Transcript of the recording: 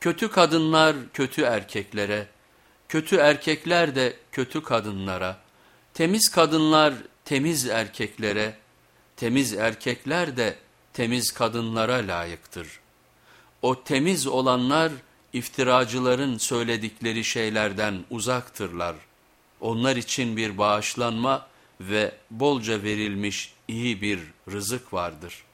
Kötü kadınlar kötü erkeklere, kötü erkekler de kötü kadınlara, temiz kadınlar temiz erkeklere, temiz erkekler de temiz kadınlara layıktır. O temiz olanlar iftiracıların söyledikleri şeylerden uzaktırlar. Onlar için bir bağışlanma ve bolca verilmiş iyi bir rızık vardır.''